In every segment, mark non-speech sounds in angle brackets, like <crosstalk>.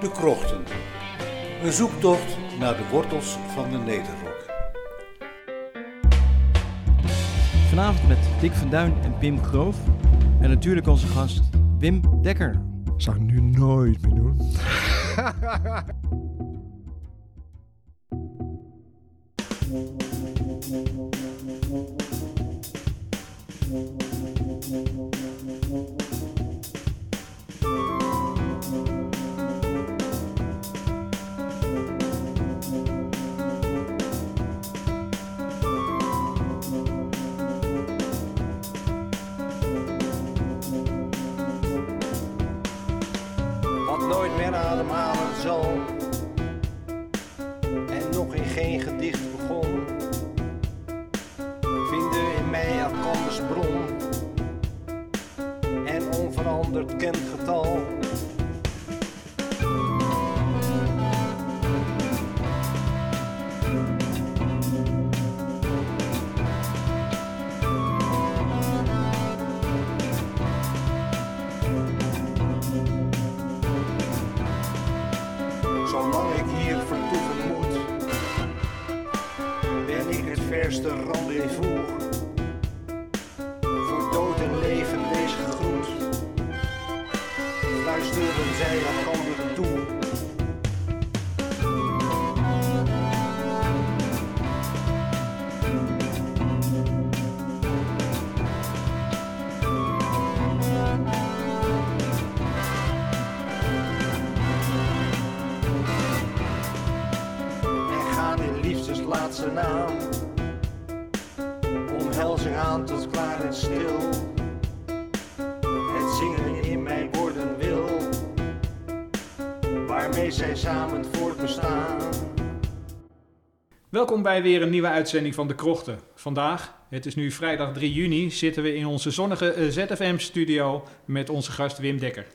De Krochten. Een zoektocht naar de wortels van de Nederrok. Vanavond met Dick van Duin en Pim Groof. En natuurlijk onze gast Wim Dekker. Zou ik nu nooit meer doen. <laughs> laatste naam. Omhelzing aan tot klaar en stil. Het zingen in mijn woorden wil, waarmee zij samen voortbestaan. Welkom bij weer een nieuwe uitzending van De Krochten. Vandaag, het is nu vrijdag 3 juni, zitten we in onze zonnige eh, ZFM-studio met onze gast Wim Dekker.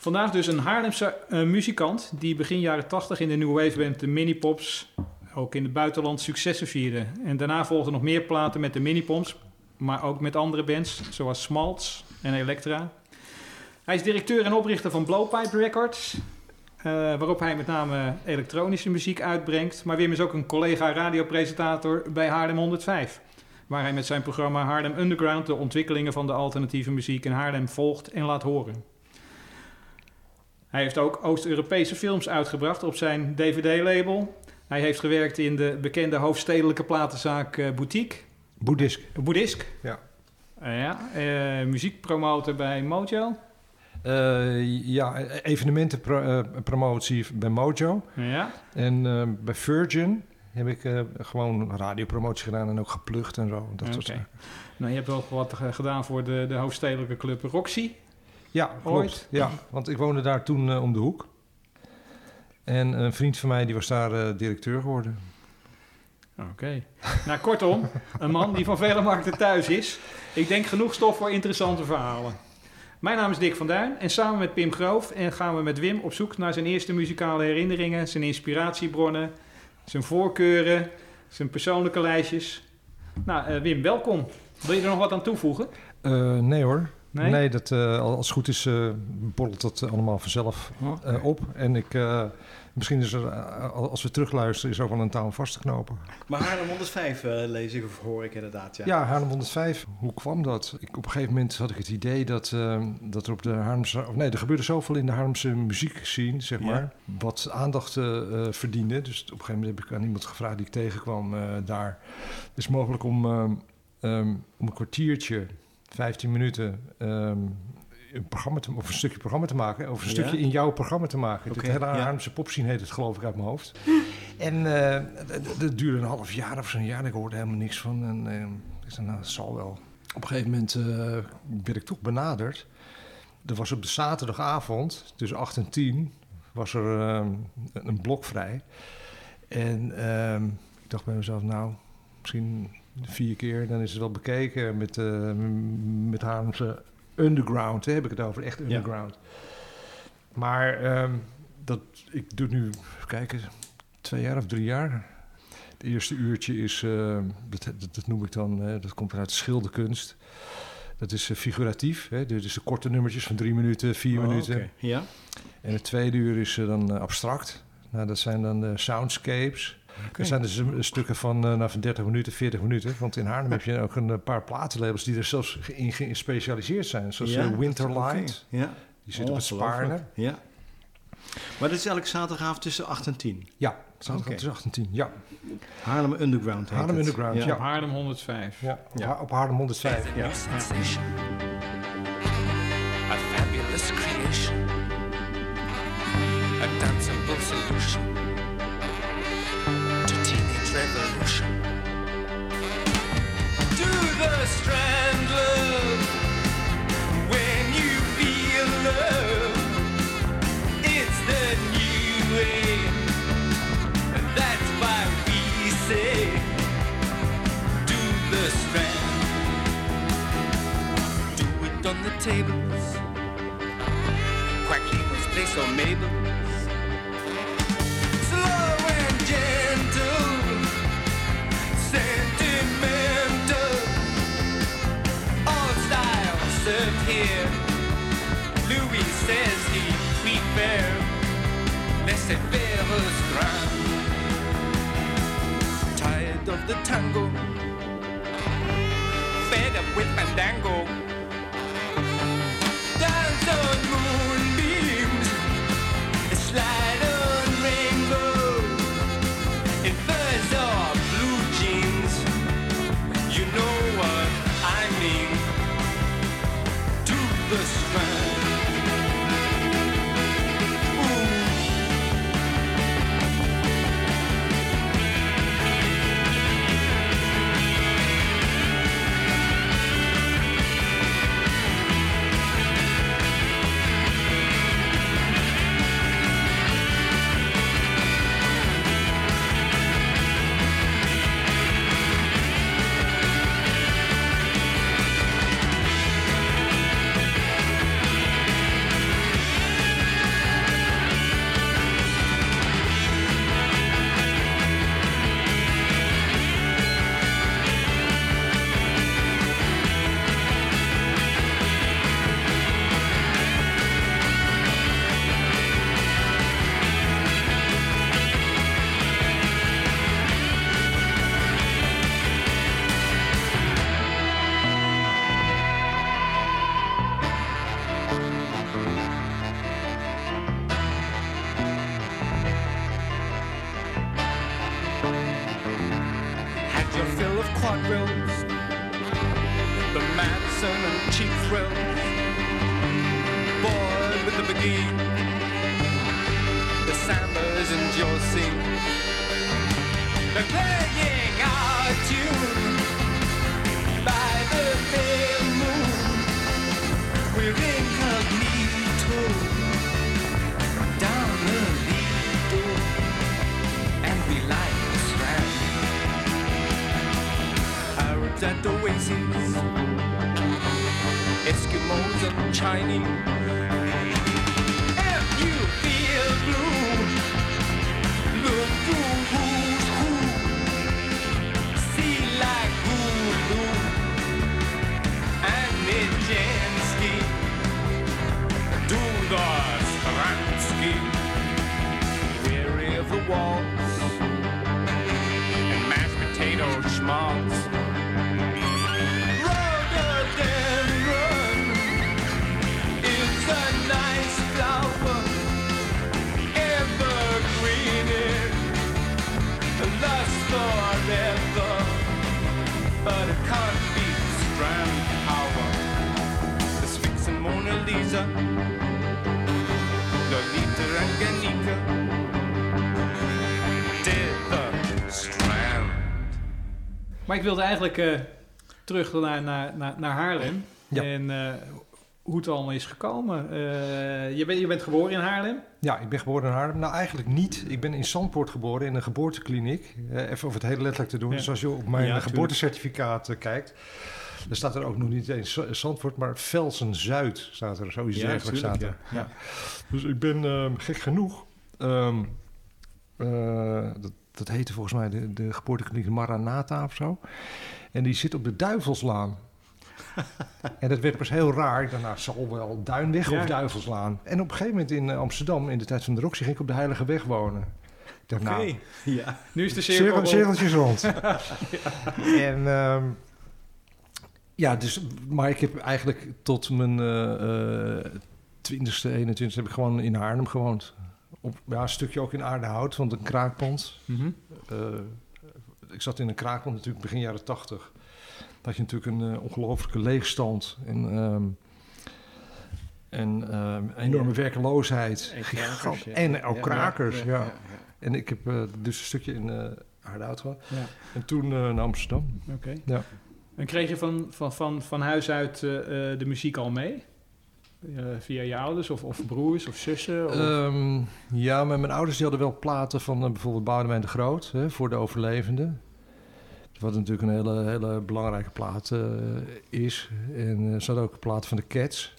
Vandaag dus een Haarlemse eh, muzikant die begin jaren 80 in de New Wave band de Minipops ook in het buitenland successen vierde. En daarna volgden nog meer platen met de Minipops, maar ook met andere bands zoals Smaltz en Elektra. Hij is directeur en oprichter van Blowpipe Records, eh, waarop hij met name elektronische muziek uitbrengt. Maar Wim is ook een collega radiopresentator bij Haarlem 105. Waar hij met zijn programma Haarlem Underground de ontwikkelingen van de alternatieve muziek in Haarlem volgt en laat horen. Hij heeft ook Oost-Europese films uitgebracht op zijn DVD-label. Hij heeft gewerkt in de bekende hoofdstedelijke platenzaak eh, Boutique, Boeddhisk. Boeddhisk. Ja. Eh, ja, muziekpromotor bij Mojo. Eh, ja, evenementenpromotie bij Mojo. Ja. En bij Virgin heb ik gewoon radiopromotie gedaan en ook geplucht en zo. Dat soort zaken. Nou, je hebt wel wat gedaan voor de, de hoofdstedelijke club Roxy. Ja, klopt. Ooit? Ja, want ik woonde daar toen eh, om de hoek. En een vriend van mij die was daar eh, directeur geworden. Oké. Nou, kortom, een man die van vele markten thuis is. Ik denk genoeg stof voor interessante verhalen. Mijn naam is Dick van Duin en samen met Pim Groof en gaan we met Wim op zoek naar zijn eerste muzikale herinneringen, zijn inspiratiebronnen, zijn voorkeuren, zijn persoonlijke lijstjes. Nou, eh, Wim, welkom. Wil je er nog wat aan toevoegen? Nee hoor. Nee? Nee, dat, eh, als het goed is, eh borrelt dat allemaal vanzelf Oh, eh, op. En ik, eh, misschien is er, als we terugluisteren, is er ook wel een taal vast te knopen. Maar Haarlem 105 eh, lees ik of hoor ik inderdaad, ja. Ja, Haarlem 105. Hoe kwam dat? Ik, op een gegeven moment had ik het idee dat, eh, dat er op de Haarlemse... Of nee, er gebeurde zoveel in de Haarlemse muziekscene, zeg Ja. maar. Wat aandacht verdiende. Dus op een gegeven moment heb ik aan iemand gevraagd die ik tegenkwam eh, daar. Het is mogelijk om, ehm, om een kwartiertje, 15 minuten... ehm, een programma te, of een stukje programma te maken, of een Ja. stukje in jouw programma te maken. Oké, Dit hele ja. Popscene heet het geloof ik uit mijn hoofd. <laughs> En eh, dat duurde een half jaar of zo'n jaar. En ik hoorde helemaal niks van. En eh, ik zei, nou, dat zal wel. Op een gegeven moment eh, werd ik toch benaderd. Er was op de zaterdagavond, tussen 8 en 10, was er een blok vrij. En ehm, ik dacht bij mezelf, nou, misschien vier keer, dan is het wel bekeken met, eh met Haarlemse underground. Hè, heb ik het over, echt underground. Maar ehm, dat, ik doe nu, even kijken, twee jaar of drie jaar. Het eerste uurtje is, eh, dat, dat, dat noem ik dan, eh, dat komt uit de schilderkunst. Dat is eh, figuratief, hè, dus de korte nummertjes van drie minuten, vier Oh, minuten. Ja? En het tweede uur is dan abstract. Nou, dat zijn dan de soundscapes. Dat zijn dus een- stukken van, eh, nou, van 30 minuten, 40 minuten. Want in Haarlem heb je ook een eh, paar platenlabels die er zelfs in gespecialiseerd zijn. Zoals Ja, eh, Winterlight. Ja. Die zit op het. Spaarne. Ja. Maar dit is elke zaterdagavond tussen 8 en 10. Ja, zaterdag Oké. tussen 8 en 10. Ja, Haarlem Underground heet Haarlem het. Underground, ja. Op Haarlem 105. ja. Op, Ja. Ha- op Haarlem 105. Ja. sensation. A fabulous creation. A danceable solution tables. Quack Lemus place or Mabel's. Slow and gentle, sentimental. All styles served here. Louis says he prefer laissez-faire strand. Tired of the tango, fed up with fandango. Maar ik wilde eigenlijk eh, terug naar, naar, naar, naar Haarlem. Ja. En eh, hoe het allemaal is gekomen. Eh, je, bent, je bent geboren in Haarlem. Ja, ik ben geboren in Haarlem. Nou, eigenlijk niet. Ik ben in Zandpoort geboren in een geboortekliniek. Even om het heel letterlijk te doen. Ja. Dus als je op mijn Ja, geboortecertificaat kijkt... dan staat er ook nog niet eens Zandvoort, maar Velsen-Zuid staat er. Zoiets dergelijks staat er. ja. Dus ik ben ehm, gek genoeg... ehm, eh, dat, dat heette volgens mij de, de geboortekliniek Maranatha of zo. En die zit op de Duivelslaan. en dat werd pas heel raar. Dacht, nou, zal wel Duinweg Ja. of Duivelslaan. En op een gegeven moment in eh, Amsterdam, in de tijd van de Roxy, ging ik op de Heilige Weg wonen. Dacht, Oké. nou, <laughs> Ja. Nu is de cirkel... rond. rond. <laughs> En ehm, ja, dus, maar ik heb eigenlijk tot mijn eh, eh, 20ste, 21ste heb ik gewoon in Haarlem gewoond. Op, ja, een stukje ook in Aardehout, want een kraakpand. Mhm. Eh, ik zat in een kraakpand natuurlijk begin jaren 80. Dan had je natuurlijk een eh, ongelooflijke leegstand en, ehm, en ehm, enorme werkeloosheid. En Gigant- krakers, ja. En ook Ja, krakers, ja. ja, ja, ja. En ik heb eh, dus een stukje in eh Aardehout gehad. Ja. En toen eh, naar Amsterdam. Oké. Ja. En kreeg je van, van, van, van huis uit de muziek al mee? Eh, via je ouders of, of broers of zussen? Of... Ehm, ja, maar mijn ouders die hadden wel platen van eh, bijvoorbeeld Boudewijn de Groot hè, voor de overlevenden. Wat natuurlijk een hele, hele belangrijke plaat eh, is. En er zat ook platen van de Cats.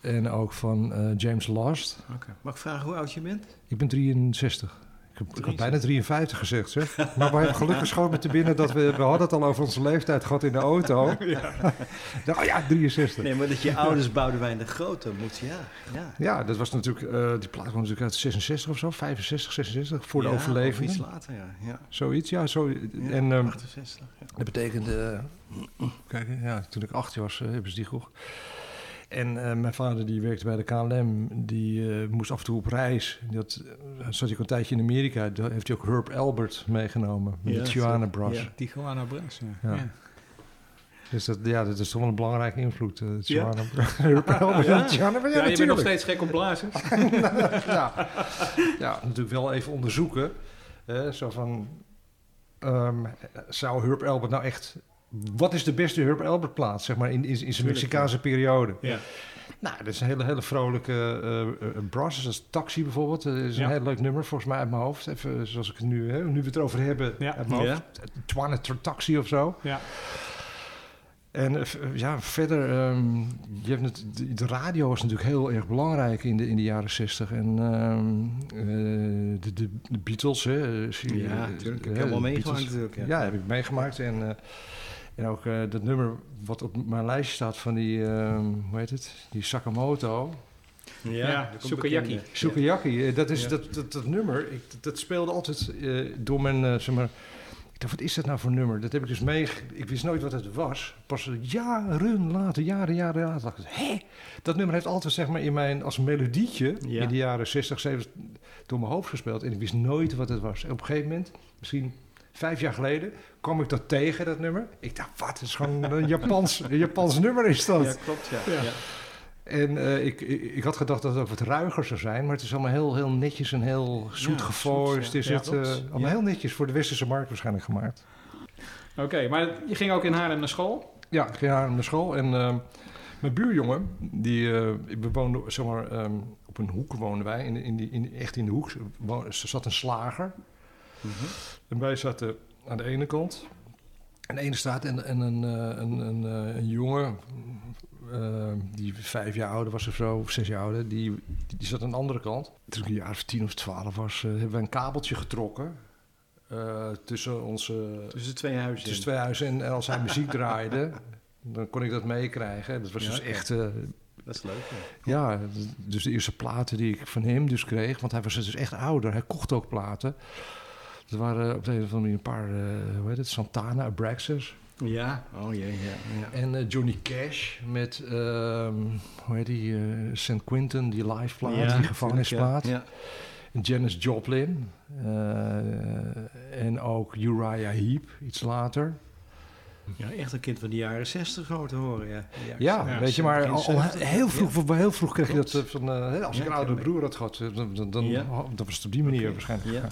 En ook van eh, James Last. Oké. Mag ik vragen hoe oud je bent? Ik ben 63. Ik heb, ik had bijna 53 gezegd, zeg. <laughs> Maar we hebben gelukkig schoon met te binnen dat we... We hadden het al over onze leeftijd gehad in de auto. <laughs> Ja. <laughs> oh ja, 63. Nee, maar dat je ouders Boudewijn de Grote moet, ja. ja. Ja, dat was natuurlijk... eh, die plaat kwam natuurlijk uit 66 of zo. 65, 66, voor de Ja. Of iets later, ja. ja. Zoiets, ja. Zo, ja en ehm, 68. Ja. dat betekende... eh, kijk, ja, toen ik acht was, eh, hebben ze die gekocht. En eh, mijn vader die werkte bij de KLM, die eh, moest af en toe op reis. Had, eh, zat hij ook een tijdje in Amerika. Daar heeft hij ook Herb Albert meegenomen met Ja, de Tijuana. Brass. Ja. Die Guana Brass, ja. Ja. Dus dat, ja, dat is toch wel een belangrijke invloed. eh, Ja? Tijuana. <laughs> Herb Albert Ja? Tijuana Brass. Ja, je bent nog steeds gek op blazen. <laughs> ja. ja, natuurlijk wel even onderzoeken. Zo van, ehm, zou Herb Albert nou echt... Wat is de beste Herb Albert plaats, zeg maar, in, in, in zijn Mexicaanse periode? Ja. Nou, dat is een hele, hele vrolijke eh eh, brass. Dat is Taxi bijvoorbeeld. Dat is een Ja. heel leuk nummer, volgens mij uit mijn hoofd. Even zoals ik het nu, hè, nu we het erover hebben, Ja. uit mijn Ja. hoofd. Twane Taxi of zo. Ja. En eh, ja, verder, ehm, je hebt het, de, radio was natuurlijk heel erg belangrijk in de, in de jaren zestig. En ehm, eh, de, de, de Beatles, hè. eh, zie Ja, eh, natuurlijk. Ik heb helemaal meegemaakt natuurlijk. Ja, Ja. heb ik meegemaakt. En, eh, en ook eh, dat nummer wat op mijn lijstje staat van die, ehm, hoe heet het? Die Sakamoto. Ja, komt Sukiyaki. ja. Sukiyaki, eh, dat is Ja. dat, dat, dat nummer. Ik, dat speelde altijd eh, door mijn, eh, zeg maar... Ik dacht, wat is dat nou voor nummer? Dat heb ik dus mee... Ik wist nooit wat het was. Pas jaren later, jaren, jaren later, dacht ik... Hé, dat nummer heeft altijd, zeg maar, in mijn... Als een melodietje Ja. in de jaren 60, 70 door mijn hoofd gespeeld. En ik wist nooit wat het was. En op een gegeven moment, misschien vijf jaar geleden... kwam ik dat tegen, dat nummer. Ik dacht, wat? Het is gewoon een Japans, een Japans nummer is dat. Ja, klopt, ja. Ja. ja. En eh, ik, ik, had gedacht dat het ook wat ruiger zou zijn, maar het is allemaal heel, heel netjes en heel zoet Ja, ja. Is het eh, allemaal heel netjes voor de westerse markt waarschijnlijk gemaakt. Oké, maar je ging ook in Haarlem naar school? Ja, ik ging naar naar school en eh, mijn buurjongen, die, ik bewoonde, zeg maar, ehm, op een hoek woonden wij, in, in die, in, echt in de hoek, er zat een slager. Mhm. En wij zaten aan de ene kant. En de ene staat en, en een, eh, een, een, eh, een jongen, eh, die vijf jaar ouder was of zo, of zes jaar ouder, die, die, zat aan de andere kant. Toen ik een jaar of tien of twaalf was, eh, hebben we een kabeltje getrokken eh, tussen onze Tussen twee huizen. tussen twee huizen. En, en als hij muziek draaide, <laughs> dan kon ik dat meekrijgen. Dat was Ja, dus echt... eh, Dat is leuk. Ja. ja, dus de eerste platen die ik van hem dus kreeg, want hij was dus echt ouder. Hij kocht ook platen. Er waren op de een of andere manier een paar, eh, hoe heet het, Santana, Abraxas. Ja, oh jee, ja. ja. En eh, Johnny Cash met, ehm, hoe heet die, eh St. Quentin, die live plaat, Ja, die gevangenisplaat. Ja. En Janis Joplin. en ook Uriah Heep, iets later. ja, echt een kind van de jaren zestig gewoon te horen, ja. Ja, weet je, maar al, al 70. heel vroeg, heel vroeg kreeg je dat van, als ik een oudere ik. broer had gehad, eh, dan, dan, dan, oh, dat was het op die manier waarschijnlijk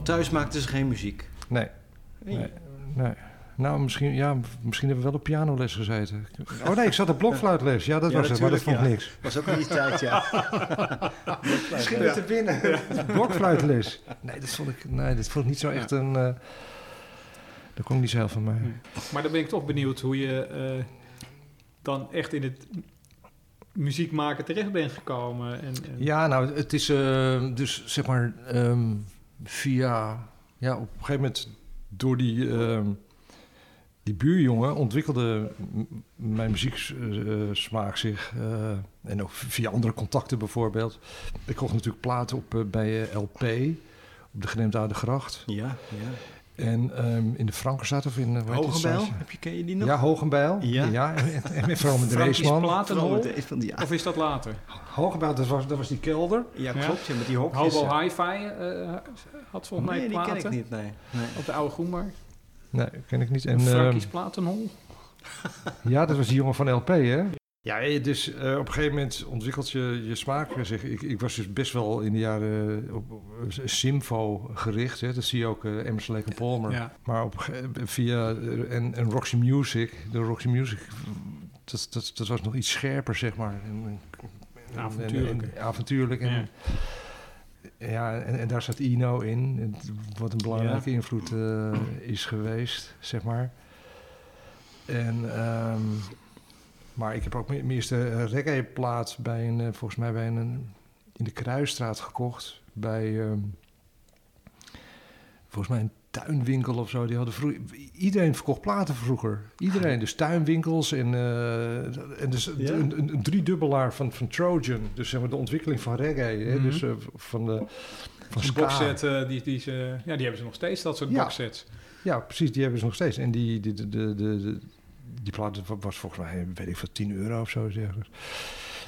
Want thuis maakten ze geen muziek. Nee. Nee. nee. Nou, misschien, ja, misschien hebben we wel op pianoles gezeten. Oh nee, ik zat op blokfluitles. Ja, dat Ja, was het, maar dat vond ik natuurlijk, niks. Was ook in die tijd, ja. <laughs> Misschien te binnen. Blokfluitles. Nee, dat vond ik, nee, dat vond ik niet zo echt een... eh dat kon niet zelf van mij. Maar dan ben ik toch benieuwd hoe je eh, dan echt in het muziek maken terecht bent gekomen. En, en Ja, nou, het is eh, dus zeg maar ehm, via... Ja, op een gegeven moment door die, ehm, die buurjongen ontwikkelde mijn muzieksmaak zich. eh, en ook via andere contacten bijvoorbeeld. Ik kocht natuurlijk platen op eh, bij eh, LP op de Geneemdoude Gracht. Ja, ja. En ehm, in de Frankenstad of in... eh, Hogenbijl, heb je, ken je die nog? Ja, Hogenbijl. Ja. Ja, en, en, en vooral met de Frankie's Reesman. Platenhol? Of is dat later? Hogenbijl, dat was, dat was die kelder. ja, klopt. Ja, met die hokjes. Hobo ja. Hi-Fi eh, had volgens mij Nee, die ken ik niet, nee. nee. op de oude Groenmarkt. Nee, ken ik niet. En, Frankie's ehm, Platenhol. Ja, dat was die jongen van LP, hè? Ja, eh, dus eh, op een gegeven moment ontwikkelt je je smaak. Zeg, ik, ik was dus best wel in de jaren op, op Simfo gericht. Hè? Dat zie je ook, eh Emerson Lake Palmer. Ja. Maar op, via eh, en, en Roxy Music, de Roxy Music, dat, dat, dat was nog iets scherper, zeg maar. En, en- Avontuurlijk. En, en- avontuurlijk. En, Ja. ja, en, daar zat Ino in, wat een belangrijke invloed eh, is geweest, zeg maar. En, ehm, maar ik heb ook mijn eerste reggae-plaat bij een, eh, volgens mij bij een, in de Kruisstraat gekocht. Bij, ehm, volgens mij een tuinwinkel of zo. Die hadden vroeger, iedereen verkocht platen vroeger. Iedereen, dus tuinwinkels en, eh, en dus Ja? een, een, een driedubbelaar van, van Trojan. Dus zeg maar de ontwikkeling van reggae. Hè? Mhm. Dus eh, van de van ska. boxset, eh, die, die, ze, ja, die hebben ze nog steeds, dat soort Ja. boxsets. Ja, precies, die hebben ze nog steeds. En die, die, de, de, de, de- die plaat was volgens mij, weet ik veel, 10 euro of zo. Zeg.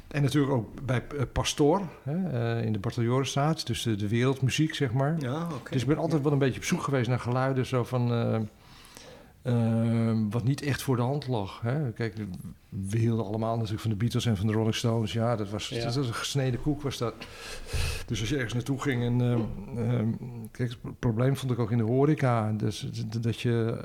En natuurlijk ook bij eh, Pastoor, hè, eh, in de Barteljorenstraat. Dus de, de wereldmuziek, zeg maar. Ja. Dus ik ben altijd wel een beetje op zoek geweest naar geluiden zo van... eh, wat niet echt voor de hand lag. Hè. Kijk, we hielden allemaal natuurlijk van de Beatles en van de Rolling Stones. Ja, dat was, Ja. dat was een gesneden koek was dat. Dus als je ergens naartoe ging en... kijk, het probleem vond ik ook in de horeca. Dus dat je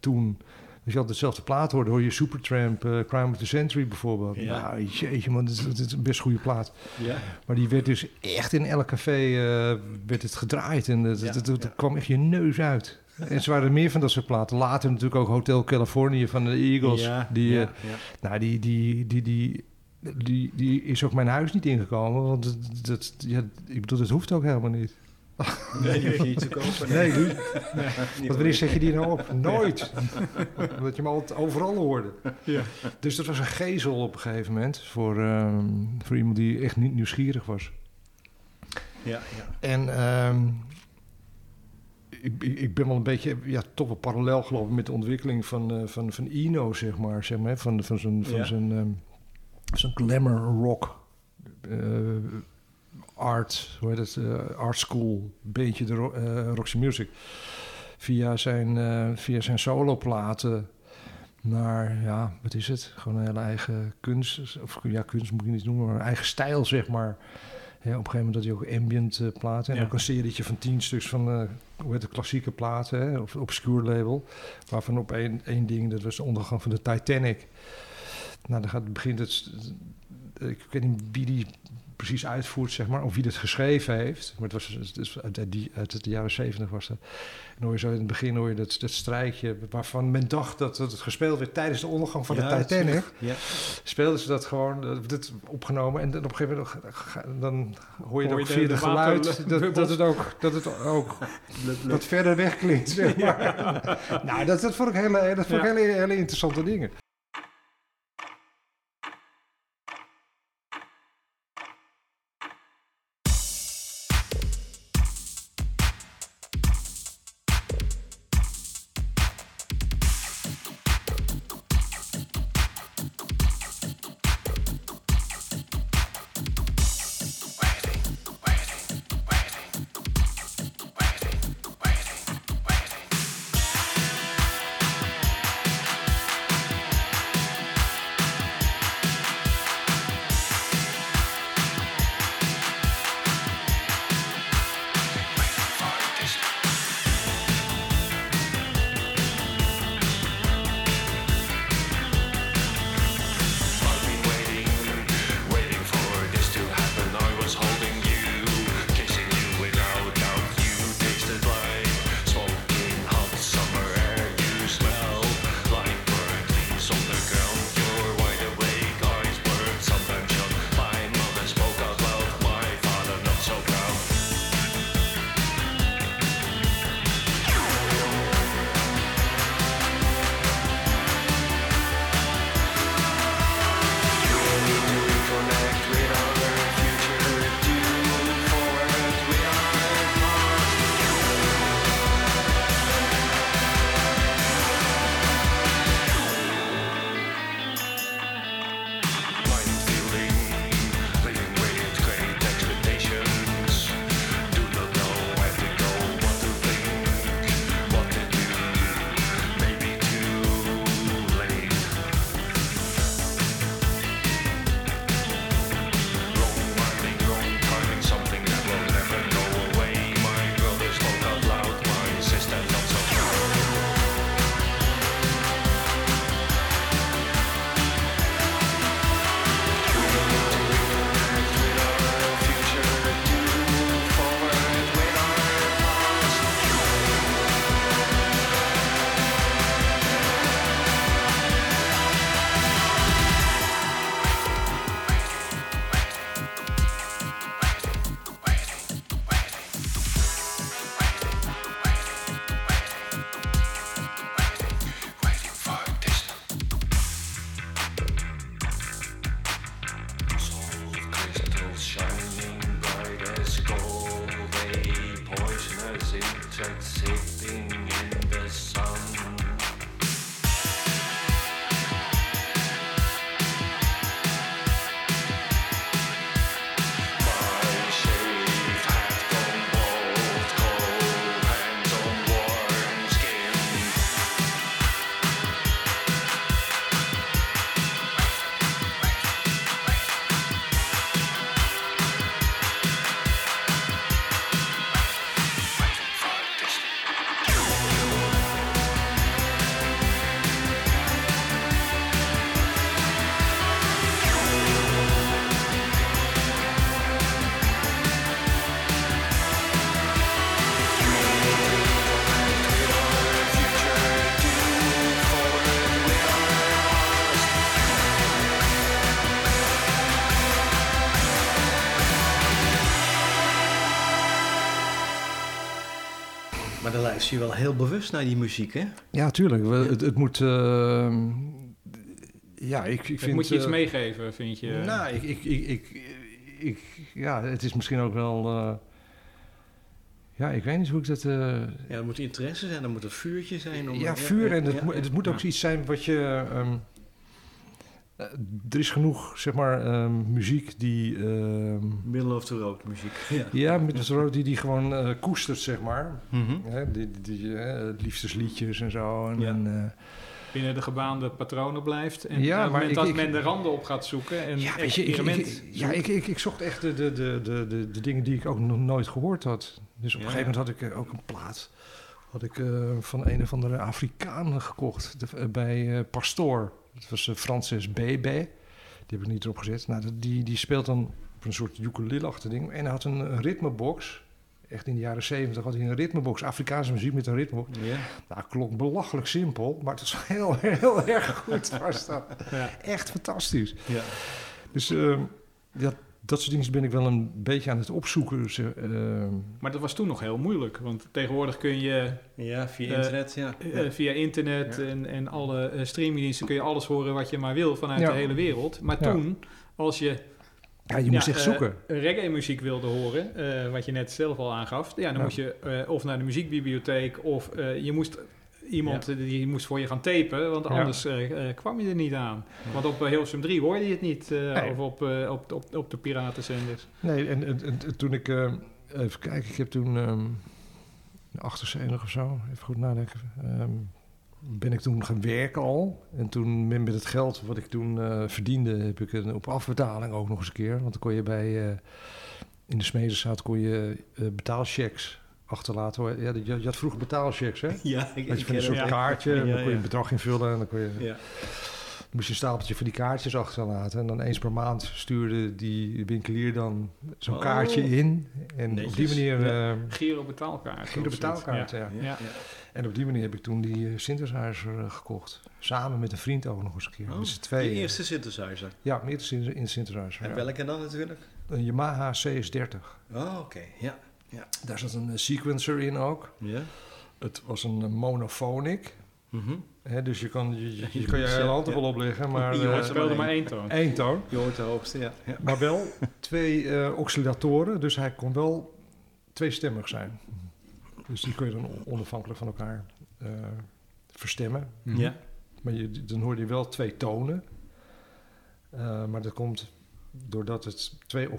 toen... Als je altijd dezelfde plaat hoorde, hoor je Supertramp, eh Crime of the Century bijvoorbeeld. Ja. Nou, jeetje man, dit is, dit is een best goede plaat. Ja. Maar die werd dus echt in elk café eh, werd het gedraaid. En Ja, het ja. kwam echt je neus uit. En ze waren er meer van dat soort platen. Later natuurlijk ook Hotel California van de Eagles. Ja, die, ja, eh, ja. nou, die, die, die, die, die, die is ook mijn huis niet ingekomen. Want dat, dat, ja, ik bedoel, dat hoeft ook helemaal niet. <laughs> Nee, die hoef je niet te kopen. Nee, Niet want wanneer zeg je die nou op? Nooit. <laughs> Omdat je hem altijd overal hoorde. Ja. Dus dat was een gezel op een gegeven moment. Voor, ehm, voor iemand die echt niet nieuwsgierig was. Ja, ja. En ehm, ik, ik ben wel een beetje, ja, toch wel parallel gelopen met de ontwikkeling van, eh, van, van Ino, zeg maar. Zeg maar van, van zo'n van Ja. ehm, zo'n glamour rock eh, art, hoe heet het, eh, art school beentje, de eh, Roxy Music. Via zijn, eh, via zijn soloplaten naar, ja, wat is het? Gewoon een hele eigen kunst. Of ja, kunst moet ik niet noemen, maar een eigen stijl, zeg maar. Ja, op een gegeven moment had hij ook ambient platen. En Ja. ook een serietje van tien stuks van eh, hoe heet het, klassieke platen, hè, op obscure label. Waarvan op één, één ding, dat was de ondergang van de Titanic. Nou, dan gaat, begint het... Ik weet niet wie die precies uitvoert, zeg maar, of wie het geschreven heeft. Maar het was het is uit, uit die, uit de jaren zeventig was dat. En hoor je zo in het begin hoor je dat, dat strijkje waarvan men dacht dat het gespeeld werd tijdens de ondergang van Ja, de Titanic. Ja. speelden ze dat gewoon, dat dit opgenomen. En dan op een gegeven moment dan hoor je, Hoor ook via de, geluid <laughs> dat, dat, het ook, dat het ook <laughs> wat verder weg klinkt. Zeg maar. <laughs> nou, dat, dat vond ik hele, dat vond ik hele, hele interessante dingen. Luister je wel heel bewust naar die muziek, hè? Ja, tuurlijk. We- Het, het moet... eh, ja, ik, ik Het vind... moet je iets eh, meegeven, vind je? Nou, ik, ik, ik, ik, ik- ja, het is misschien ook wel... eh, ja, ik weet niet hoe ik dat... eh, Ja, er moet interesse zijn, er moet een vuurtje zijn. Om, ja, vuur en het, ja, moet- ja. het moet ook Ja. iets zijn wat je... ehm, eh, er is genoeg, zeg maar, ehm, muziek die... ehm, Middle of the road muziek. <laughs> Ja. ja, met het rood die, die gewoon eh, koestert, zeg maar. Mhm. Hè, die, die, die, eh, liefdesliedjes en zo. En, Ja. en, eh, binnen de gebaande patronen blijft. En Ja, op het maar moment ik- dat ik- men de randen op gaat zoeken en Ja, weet je, ik, ik, ja, ik, ik, ik zocht echt de, de, de, de, de, de dingen die ik ook nog nooit gehoord had. Dus op Ja, een gegeven moment had ik ook een plaat had ik, eh, van een of andere Afrikaan gekocht de- bij eh, Pastoor. Dat was eh, Francis BB. Die heb ik niet erop gezet. Nou, dat- die, die speelt dan op een soort ukulele-achtig ding. En hij had een, een ritmebox. Echt in de jaren zeventig had hij een ritmebox. Afrikaanse muziek met een ritmebox. Ja. Nou, klonk belachelijk simpel, maar het is <laughs> heel, heel erg goed. Was dat. Ja. Echt fantastisch. Ja. Dus ehm, ja, dat soort dingen ben ik wel een beetje aan het opzoeken. Dus, eh, ehm, Maar dat was toen nog heel moeilijk, want tegenwoordig kun je ja, via Eh, internet, ja. eh, via internet Ja. en, en alle streamingdiensten kun je alles horen wat je maar wil vanuit Ja. de hele wereld. Maar Ja. toen, als je ja, je moest ja, echt zoeken. reggae muziek wilde horen, eh, wat je net zelf al aangaf, ja, dan Ja. moest je eh, of naar de muziekbibliotheek of eh, je moest iemand eh, die moest voor je gaan tapen, want anders eh, eh, kwam je er niet aan. Want op uh, Hilversum 3 hoorde je het niet, eh, Nee. of op, eh, op, op, op de piratenzenders. Nee, en, en, en toen ik... even kijken, ik heb toen... ehm 78 of zo, even goed nadenken. ehm, ben ik toen gaan werken al. En toen met met het geld wat ik toen eh, verdiende... heb ik een op afbetaling ook nog eens een keer. Want dan kon je bij... eh, in de Smedenstraat kon je eh, betaalchecks achterlaten. hoor. Ja, je, je had vroeger betaalchecks, hè? <laughs> Ja, ik, Had je van een soort kaartje, en Ja, dan kon je ja. een bedrag invullen en dan kon je, Ja. dan moest je een stapeltje van die kaartjes achterlaten. En dan eens per maand stuurde die winkelier dan zo'n Oh. kaartje in. En op die manier, Ja. eh, Giro betaalkaart. Giro betaalkaart, ja. Ja, Ja. ja. En op die manier heb ik toen die uh, synthesizer eh, gekocht. Samen met een vriend ook nog eens een keer. Oh, met z'n eerste synthesizer. Ja, mijn eerste synthesizer. En ja. welke dan natuurlijk? Een Yamaha CS30. Oh, oké. Ja. Daar zat een eh, sequencer in ook. Ja. Het was een eh, monophonic. Mhm. Dus je kan je, je, je <laughs> Ja, kan je hele hand er ja. wel opleggen, maar Je eh, speelde maar maar één. toon. één toon. Je hoort de hoogste, ja. ja. Maar wel <laughs> twee eh, oscillatoren, dus hij kon wel tweestemmig zijn. Dus die kun je dan on- onafhankelijk van elkaar eh, verstemmen. Mhm. Ja. Maar je, dan hoor je wel twee tonen. Eh, maar dat komt doordat het twee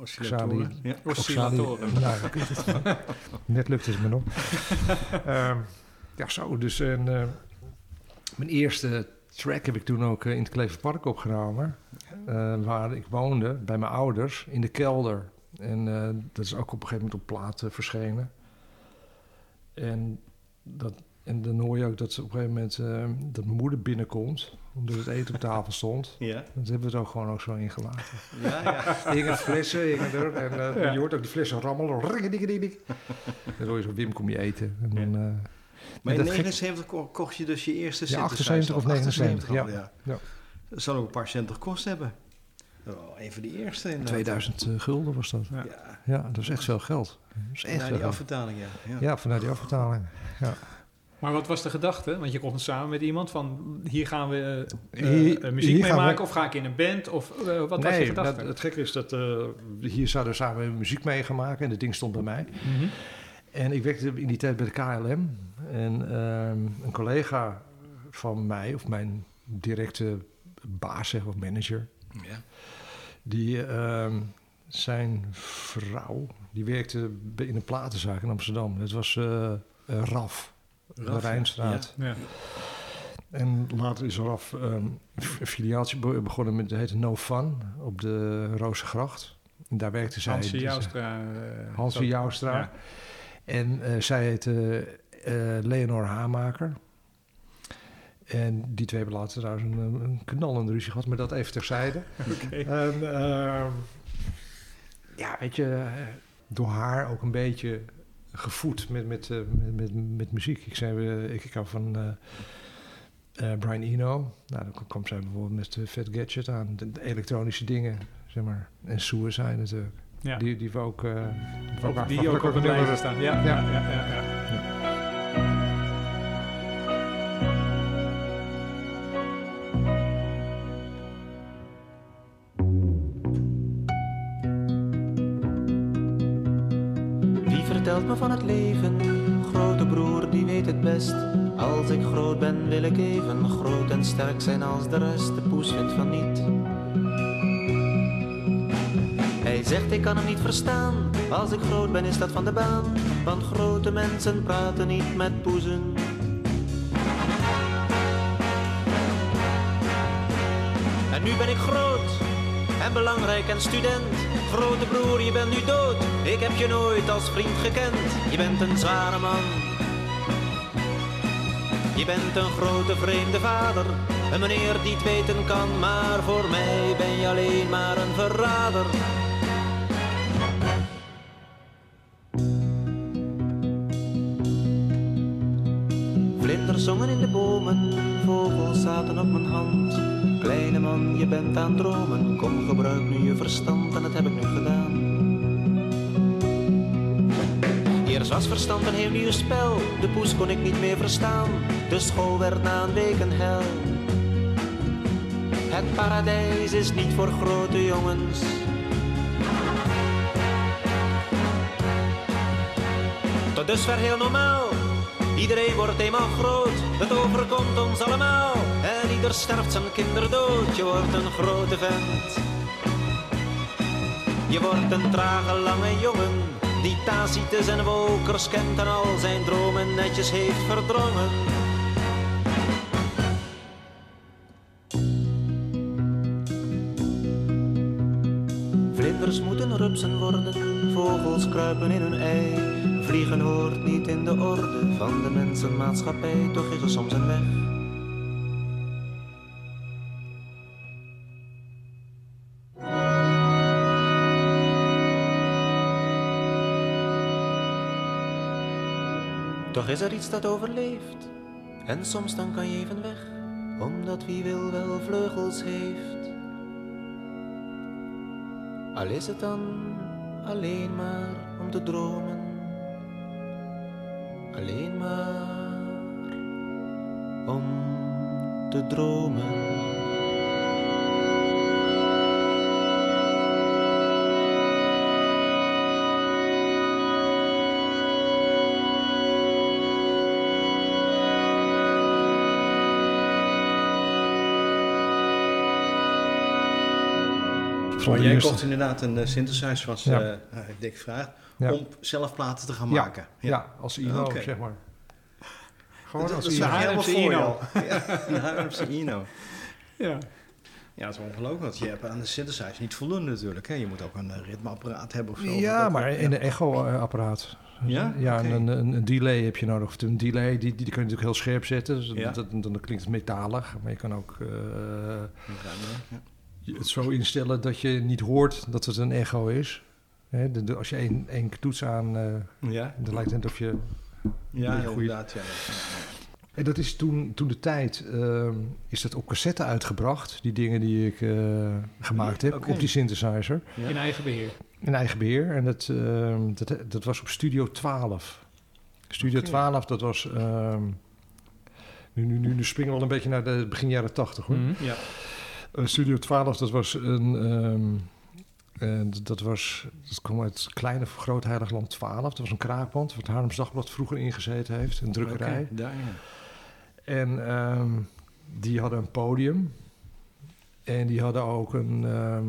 oscillatoren... Oscillatoren. Ja. Oscillatoren. Nou, <laughs> net lukt het me nog. <laughs> Ehm, ja, zo. Dus en, eh, mijn eerste track heb ik toen ook eh, in het Kleverpark opgenomen. eh, waar ik woonde, bij mijn ouders, in de kelder. En dat is ook op een gegeven moment op plaat eh, verschenen. En, dat, en dan hoor je ook dat ze op een gegeven moment dat mijn moeder binnenkomt, omdat het eten op tafel stond. Ja. Dat hebben we het ook gewoon ook zo ingelaten. Ja, ja. <laughs> Hingen flessen, hingen er. En eh, je hoort ook die flessen rammelen. En dan hoor je zo, Wim, kom je eten. En dan, eh, Maar in dat gek- 79 ko- kocht je dus je eerste Ja, synthesizer 78 of al. 79, 78 al, ja. Ja. Dat zal ook een paar cent gekost hebben. Oh, een van de eerste inderdaad. 2000 eh, gulden was dat. Ja. Ja, Ja, dat is echt veel geld. Dat is echt veel die geld. afbetaling, ja. ja. Ja, vanuit die afbetaling. Ja. Maar wat was de gedachte? Want je komt samen met iemand van hier gaan we eh, Hier- eh, muziek hier mee we- maken of ga ik in een band of eh, wat was je gedachte? dat- het gekke is dat eh, hier zouden we samen muziek mee gaan maken en het ding stond bij mij. Mhm. En ik werkte in die tijd bij de KLM. En ehm, een collega van mij, of mijn directe baas zeg, of manager... Ja. Die, ehm, zijn vrouw, die werkte in een platenzaak in Amsterdam. Dat was eh, eh, RAF, de ja. Rijnstraat. Ja. En later is RAF ehm, een filiaaltje begonnen met, het heette No Fun, op de Rozengracht. En daar werkte zij. Hansie dus, Joustra. eh, Hansie Joustra. Ja. En eh, zij heette eh, Leonor Hamaker. En die twee hebben later trouwens een, een knallende ruzie gehad, maar dat even terzijde. <laughs> Oké. Ehm, ja, weet je, door haar ook een beetje gevoed met, met, eh, met, met, met muziek. Ik zei, eh, ik, ik hou van eh, Brian Eno. Nou, dan kwam zij bijvoorbeeld met de Fat Gadget aan. De, de elektronische dingen, zeg maar. En Suicide natuurlijk. Ja. Die, die we ook... eh, Ook die ook op het lijstje staan. Ja, ja, ja, ja, ja. Als ik groot ben, wil ik even groot en sterk zijn als de rest. De poes vindt van niet. Hij zegt ik kan hem niet verstaan. Als ik groot ben, is dat van de baan. Want grote mensen praten niet met poezen. En nu ben ik groot en belangrijk en student. Grote broer, je bent nu dood. Ik heb je nooit als vriend gekend. Je bent een zware man. Je bent een grote vreemde vader. Een meneer die het weten kan. Maar voor mij ben je alleen maar een verrader. Vlinders zongen in de bomen, vogels zaten op mijn hand. Kleine man, je bent aan het dromen, kom gebruik nu je verstand en dat heb ik nu gedaan. Verstand een heel nieuw spel, de poes kon ik niet meer verstaan. De school werd na een week een hel. Het paradijs is niet voor grote jongens. Tot dusver heel normaal. Iedereen wordt eenmaal groot, het overkomt ons allemaal. En ieder sterft zijn kinderdood, je wordt een grote vent. Je wordt een trage, lange jongen, die Tacitus en Wokers kent en al zijn dromen netjes heeft verdrongen. Vlinders moeten rupsen worden, vogels kruipen in hun ei. Vliegen hoort niet in de orde van de mensenmaatschappij, toch is er soms een weg. Toch is er iets dat overleeft, en soms dan kan je even weg, omdat wie wil wel vleugels heeft. Al is het dan alleen maar om te dromen. Alleen maar om te dromen. Jij eerste- kocht inderdaad een eh, synthesizer, was Ja. eh uh, dik vraag, Ja. om zelf platen te gaan Ja, maken. Ja, als Ino, zeg maar. Gewoon dat, als dat Ino. Haarlemse Ino. Ja, een Haarlemse Ino. Ja. Ja, het is ongelooflijk, want je hebt aan de synthesizer niet voldoende natuurlijk. Hè? Je moet ook een eh, ritmeapparaat hebben of zo. Ja, maar in een echo-apparaat. Ja? Ja, een, een, een delay heb je nodig. Of Een delay, die, die, die kun je natuurlijk heel scherp zetten. Dus Ja. dat, dan klinkt het metalig. Maar je kan ook eh, Ja. Het zo instellen dat je niet hoort dat het een echo is. Hè, de, de- als je één, één toets aan, eh, Ja, dan lijkt het of je... ja Een goeie- inderdaad. Ja. En dat is toen, toen de tijd, ehm, is dat op cassette uitgebracht. Die dingen die ik eh, gemaakt heb op die synthesizer. Ja. In eigen beheer. In eigen beheer. En dat, ehm, dat, dat was op Studio 12. Studio Oké. 12, dat was... ehm, nu, nu, nu, nu springen we al een beetje naar de begin jaren 80 hoor. Mhm. Ja. Studio 12, dat was een, En d- dat, was, dat kwam uit het kleine Groot Heiligland 12. Dat was een kraakpand, wat Haarlems Dagblad vroeger ingezeten heeft. Een drukkerij. Oké, daar, ja. En ehm, die hadden een podium. En die hadden ook een, ehm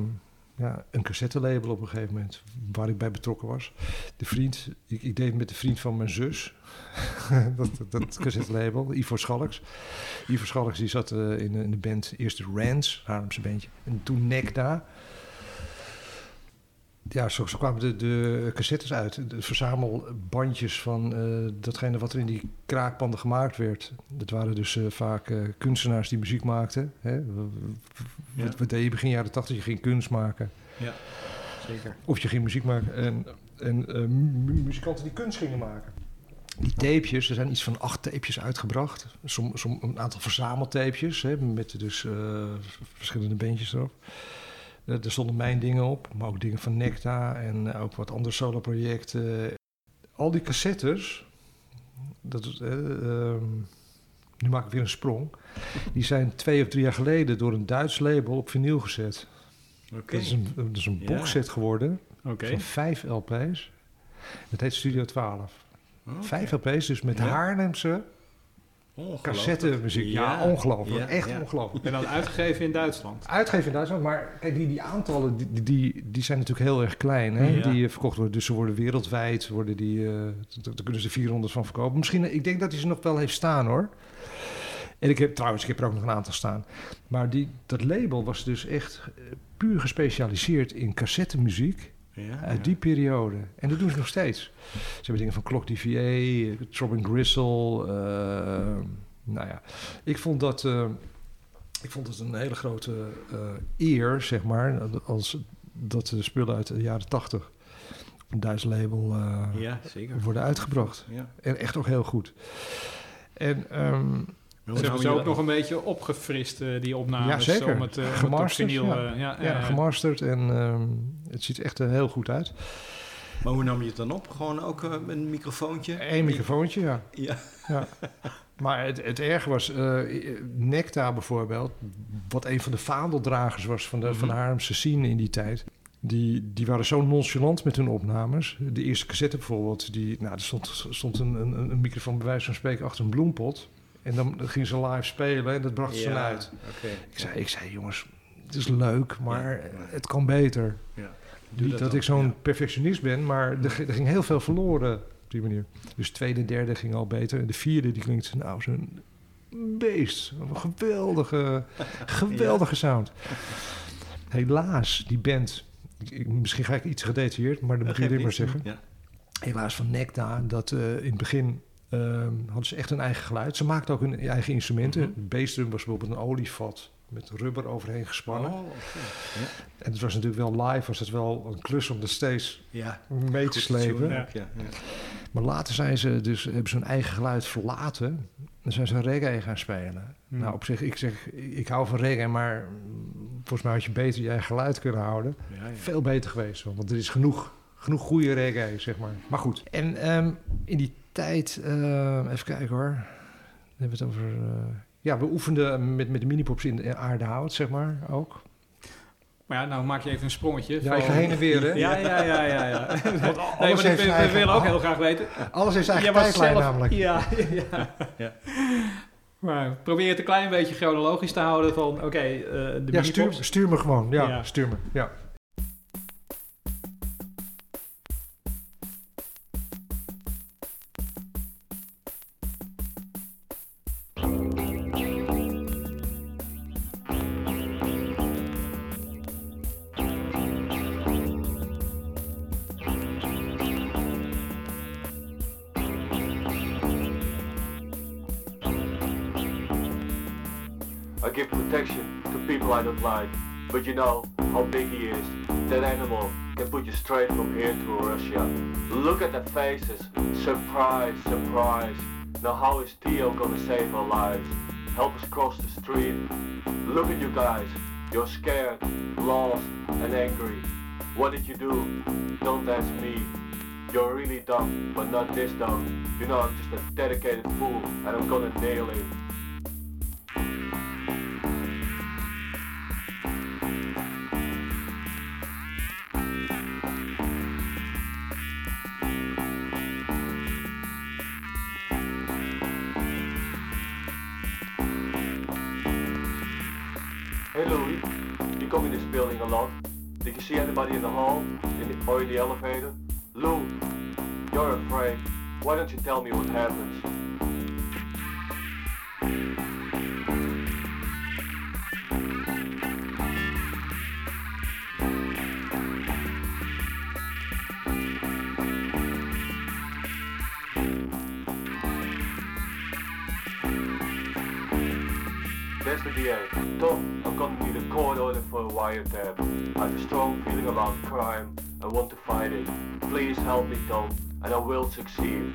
ja, een cassettelabel op een gegeven moment, waar ik bij betrokken was. De vriend, ik, deed met de vriend van mijn zus, <laughs> dat, dat, dat cassettelabel, Ivo Schalks. Ivo Schalks die zat eh, in, in de band, eerst de Rans, Haarlemse bandje, en toen Nekda. Ja, zo, zo kwamen de, de cassettes uit. De verzamelbandjes van eh, datgene wat er in die kraakpanden gemaakt werd. Dat waren dus eh, vaak eh, kunstenaars die muziek maakten. Hè? Ja. Wat, wat deed je begin jaren tachtig? Je ging kunst maken. Ja, zeker. Of je ging muziek maken. En, en mu- muzikanten die kunst gingen maken. Die tapejes, er zijn iets van acht tapejes uitgebracht. Som, som, een aantal verzameltapejes, hè, met dus verschillende bandjes erop. Eh, er stonden mijn dingen op, maar ook dingen van Necta en eh, ook wat andere solo-projecten. Al die cassettes, dat, eh, ehm, nu maak ik weer een sprong, die zijn twee of drie jaar geleden door een Duits label op vinyl gezet. Oké. Dat is een, dat is een Ja. boxset geworden Oké. van vijf LP's. Dat heet Studio 12. Oké. Vijf LP's, dus met Ja. Haarlemse. Cassettemuziek. Ja, Ja. ongelooflijk. Ja, Echt ja. ongelooflijk. En dan uitgegeven in Duitsland. Uitgeven in Duitsland, maar kijk, die, die aantallen die, die- die, zijn natuurlijk heel erg klein. Hè? Ja. Die eh, verkocht worden. Dus ze worden wereldwijd, worden die, eh, daar kunnen ze 400 van verkopen. Misschien, ik denk dat hij ze nog wel heeft staan hoor. En ik heb trouwens, ik heb er ook nog een aantal staan. Maar die, dat label was dus echt eh, puur gespecialiseerd in cassettemuziek. Ja, Uit ja. die periode. En dat doen ze nog steeds. Ze hebben dingen van Clock DVA, eh, Throbbing Gristle. eh, nou ja, ik vond dat... eh, ik vond het een hele grote eh, eer, zeg maar, als dat de spullen uit de jaren tachtig op een Duits label eh, Ja, zeker. worden uitgebracht. Ja. En echt ook heel goed. En ehm, Ze hebben ze je ook nog een beetje opgefrist, eh, die opnames. Ja, zeker. Om het, eh, om het op Gemasterd, ja. eh, ja, ja, eh, gemasterd en ehm, het ziet echt eh, heel goed uit. Maar hoe nam je het dan op? Gewoon ook eh, met een microfoontje? Eén microfoontje, ja. Ja. Ja. Maar het, het erge was, eh Necta bijvoorbeeld, wat een van de vaandeldragers was van de, van de Mhm. Haarlemse scene in die tijd. Die, die waren zo nonchalant met hun opnames. De eerste cassette bijvoorbeeld, die, nou, er stond, stond een, een, een microfoon bij wijze van spreken achter een bloempot. En dan gingen ze live spelen en dat bracht ze Ja, uit. Ik zei, ik zei, jongens, het is leuk, maar Ja. het kan beter. Ja. Niet dat, ik zo'n perfectionist ben, maar er, ging- er ging heel veel verloren op die manier. Dus tweede en derde ging al beter. En de vierde, die klinkt nou zo'n beest. Een geweldige, <laughs> geweldige sound. Helaas, die band... ik- misschien ga ik iets gedetailleerd, maar dat moet ik maar zeggen. Helaas van Necta, dat eh, in het begin... ehm, hadden ze echt een eigen geluid. Ze maakten ook hun eigen instrumenten. Mhm. Bassdrum was bijvoorbeeld een olievat met rubber overheen gespannen. Oh, oké. En het was natuurlijk wel live, was het wel een klus om dat steeds Ja. mee te slepen. Ja. Ja. Ja. Maar later zijn ze dus, hebben ze hun eigen geluid verlaten. Dan zijn ze reggae gaan spelen. Hmm. Nou, op zich, ik zeg, ik hou van reggae, maar mm, volgens mij had je beter je eigen geluid kunnen houden. Ja, ja. Veel beter geweest, want er is genoeg, genoeg goede reggae, zeg maar. Maar goed. En ehm, in die tijd, ehm, even kijken hoor. Dan hebben we het over... eh, ja, we oefenden met, met de minipops in de aardehout, zeg maar, ook. Maar ja, nou maak je even een sprongetje. Ja, ik ga heen en weer, hè? Ja, ja, ja, ja. ja. <laughs> Want Nee, alles maar heeft we, zijn we eigen- willen ook heel graag weten. Alles heeft zijn Jij eigen was tijdlijn zelf- namelijk. Ja, <laughs> ja. Ja. Maar probeer het een klein beetje chronologisch te houden van, oké, eh, de Ja, stuur, minipops. stuur me gewoon. Ja, Ja. stuur me. Ja. Here to Russia. Look at the faces. Surprise, surprise. Now how is Theo gonna save our lives? Help us cross the street. Look at you guys. You're scared, lost, and angry. What did you do? Don't ask me. You're really dumb, but not this dumb. You know I'm just a dedicated fool, and I'm gonna nail him. Lot. Did you see anybody in the hall in the, or in the elevator? Lou, you're afraid. Why don't you tell me what happens? There's the DA. Tom, Gonna need a court order for a wiretap. I have a strong feeling about crime. I want to fight it. Please help me, Tom, and I will succeed.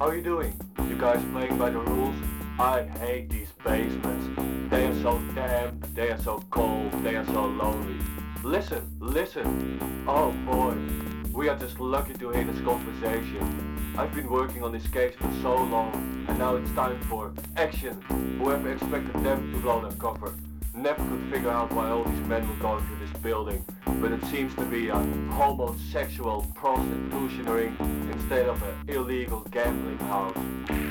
How are you doing? You guys playing by the rules? I hate these basements. So damn, they are so cold, they are so lonely. Listen, listen. Oh boy, we are just lucky to hear this conversation. I've been working on this case for so long, and now it's time for action. Whoever expected them to blow their cover never could figure out why all these men were going to this building, but it seems to be a homosexual prostitution ring instead of an illegal gambling house.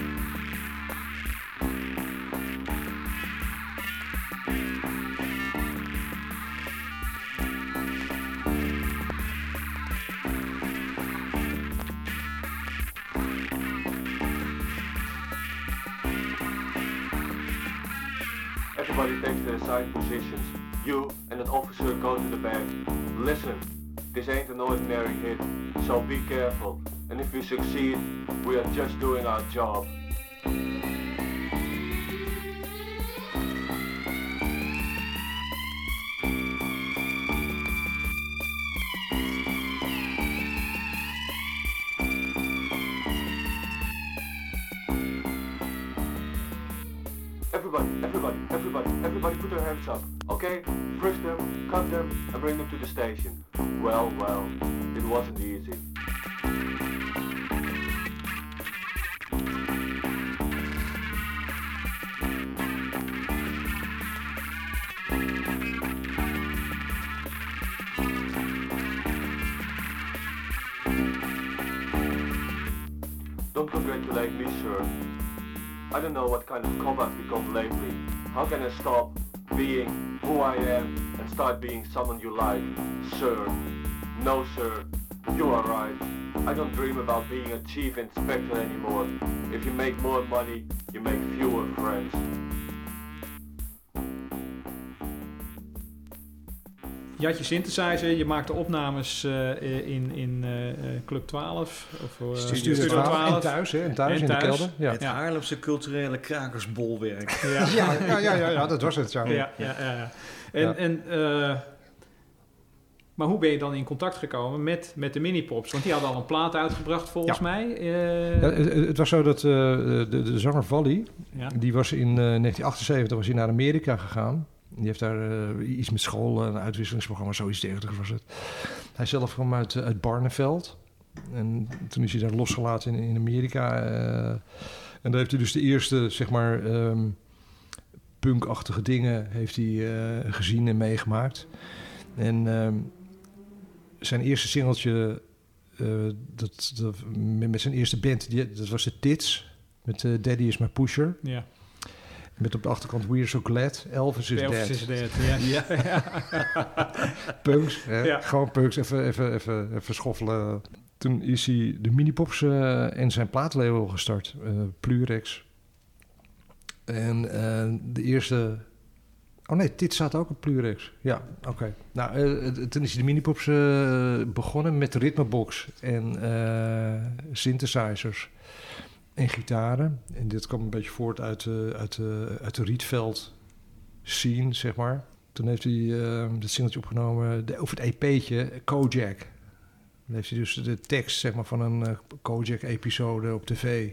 Takes their assigned positions. You and an officer go to the back. Listen, this ain't an ordinary hit, so be careful. And if we succeed, we are just doing our job. Up. Okay? Frisk them, cut them, and bring them to the station. Well, well, it wasn't easy. Don't congratulate me, sir. I don't know what kind of cop I've become lately. How can I stop being who I am and start being someone you like? Sir. No, sir. You are right. I don't dream about being a chief inspector anymore. If you make more money, you make fewer friends. Je had je synthesizer, je maakte opnames eh, in, in eh, eh, Club 12. Of, eh, Studio Studio 12. 12 en thuis, hè? En thuis En in de thuis. kelder. Ja. Het Haarlemse culturele krakersbolwerk. Ja. <laughs> Ja, ja, ja, ja, ja, dat was het zo. Ja, ja, ja. ja. En, Ja. en, eh, maar hoe ben je dan in contact gekomen met, met de mini-pops? Want die hadden al een plaat uitgebracht volgens Ja. mij. eh, Ja, het, het was zo dat eh, de, de zanger Valley, ja. die was in eh, 1978 was hij naar Amerika gegaan. Die heeft daar eh, iets met school, een uitwisselingsprogramma, zoiets dergelijks was het. Hij zelf kwam uit, uit Barneveld. En toen is hij daar losgelaten in, in Amerika. eh, en daar heeft hij dus de eerste, zeg maar, ehm, punkachtige dingen heeft hij, eh, gezien en meegemaakt. En ehm, zijn eerste singeltje, dat, dat, met, zijn eerste band, die, dat was de Tits. Met Daddy is my pusher. ja. Met op de achterkant We're So Glad, Elvis is Elvis Dead. is dead, ja. <laughs> <laughs> Punks, hè? Ja. gewoon punks, even, even, even, even schoffelen. Toen is hij de minipops eh en zijn plaatlabel gestart, eh, Plurex. En eh, de eerste... Oh nee, dit staat ook op Plurex. Ja, oké. Nou, eh, eh, toen is hij de minipops begonnen met de ritmebox en synthesizers en gitaren. En dit kwam een beetje voort uit, de uit, de uit de Rietveld scene, zeg maar. Toen heeft hij uh, dat singeltje opgenomen de, over het EP'tje, Kojak. Dan heeft hij dus de tekst zeg maar, van een eh, Kojak-episode op tv.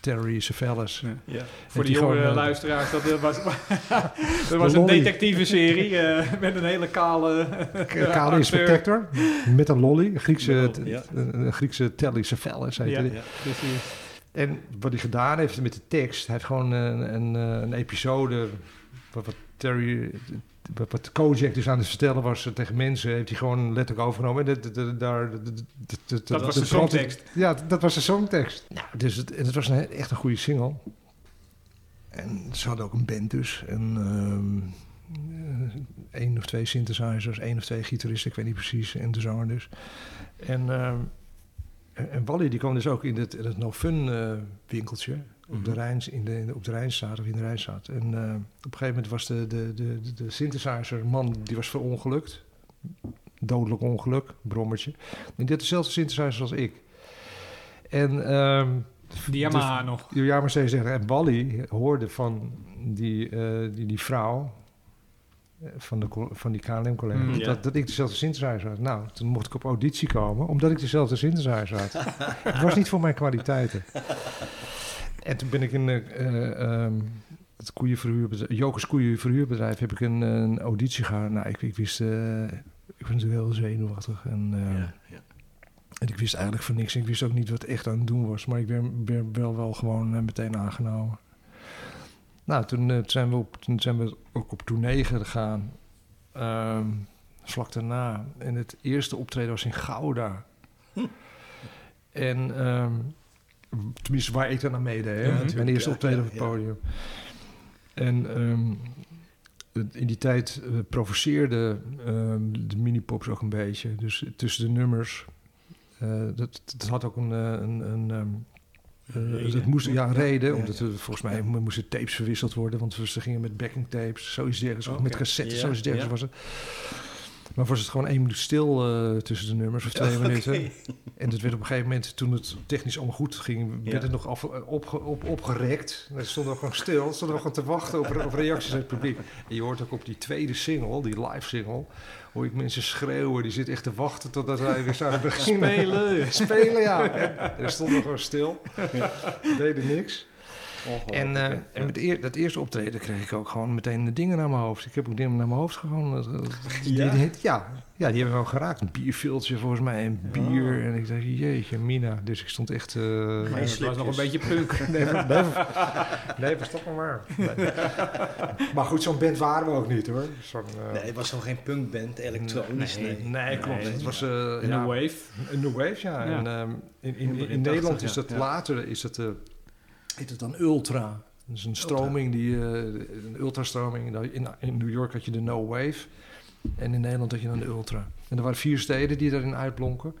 Terry Savalas. Ja. Ja. Voor de die jonge gewoon, eh, luisteraars, dat eh, was, <laughs> dat was een lolly. detectieve serie eh, met een hele kale eh, Kale acteur. inspector met een lolly, een Griekse, ja. Griekse Telly Savalas heette Ja. Ja. Dus En wat hij gedaan heeft met de tekst, hij heeft gewoon een, een, een episode wat, wat Terry, wat, wat Kojak dus aan het vertellen was tegen mensen, heeft hij gewoon letterlijk overgenomen. En dat- daar- was de songtekst. Ja, dat was de songtekst. Nou, dus het, het was een, echt een goede single. En ze hadden ook een band dus. En eh, één of twee synthesizers, één of twee gitaristen, ik weet niet precies. En de zanger dus. En, en, en Wally die kwam dus ook in het, in het No Fun eh, winkeltje. Op de, Mhm. Rijns, in de, in de- op de Rijnstraat of in de Rijnstraat. En eh, op een gegeven moment was de, de, de, de, de synthesizer man die was verongelukt. Dodelijk ongeluk, brommertje. En die had dezelfde synthesizer als ik. En Die Yamaha nog. ja, maar ze zeggen. En Wally hoorde van die, eh, die, die vrouw van, de, van die KLM-collega... Mm, dat, dat ik dezelfde synthesizer had. Nou, toen mocht ik op auditie komen, omdat ik dezelfde synthesizer had. <laughs> het was niet voor mijn kwaliteiten. En toen ben ik in ehm, het koeienverhuurbedrijf... Jokers Koeienverhuurbedrijf heb ik een, een auditie gehad. Nou, ik, ik wist... eh, ik was natuurlijk heel zenuwachtig. En, eh, Ja, ja. en ik wist eigenlijk van niks. Ik wist ook niet wat echt aan het doen was. Maar ik ben, ben wel, wel gewoon meteen aangenomen. Nou, toen, eh, zijn we op, toen zijn we ook op tournee gegaan. Ehm, vlak daarna. En het eerste optreden was in Gouda. En ehm, tenminste waar ik dan aan meedeed. Ja, Mijn eerste optreden ja, op het podium. En ehm, in die tijd eh, provoceerde ehm, de mini-pops ook een beetje. Dus tussen de nummers... eh, dat, dat had ook een... een, een eh, dat moest, ja, een reden. Ja, omdat er volgens mij mo- moesten tapes verwisseld worden. Want ze gingen met backing tapes, zoiets dergelijks. Of Oké. met cassettes, zoiets dergelijks was het. Maar was het gewoon één minuut stil eh, tussen de nummers, of twee <laughs> minuten. En dat werd op een gegeven moment, toen het technisch allemaal goed ging, werd het nog af, opge, op, opgerekt. En stonden we gewoon stil, stonden we gewoon te wachten op, op reacties uit het publiek. En je hoort ook op die tweede single, die live single, hoor ik mensen schreeuwen. Die zitten echt te wachten totdat wij weer zouden <laughs> beginnen. Spelen. Spelen, ja. <laughs> En er stonden we gewoon stil. Deden niks. En, eh, en met eer- dat eerste optreden kreeg ik ook gewoon meteen de dingen naar mijn hoofd. Ik heb ook dingen naar mijn hoofd gewoon. die- Ja? die- ja, ja, die hebben we ook geraakt. Een bierviltje volgens mij, en bier. En ik dacht, jeetje, Mina. Dus ik stond echt... eh, Maar het was nog een slipjes. beetje punk. <laughs> Nee, nee, nee, verstop me maar. Nee. Maar goed, zo'n band waren we ook niet hoor. Zo'n, eh, Nee, het was nog geen punkband, elektronisch. nee, Nee, nee, klopt. Nee. Het was... eh, Een ja, new wave. een new wave, ja. Ja. En, ehm, in, in, Nederland 80, is dat Ja. later, is dat, eh, heet het dan Ultra. Dat is een stroming, die, eh, een ultrastroming. In, in New York had je de No Wave. En in Nederland had je dan de Ultra. En er waren vier steden die daarin uitblonken.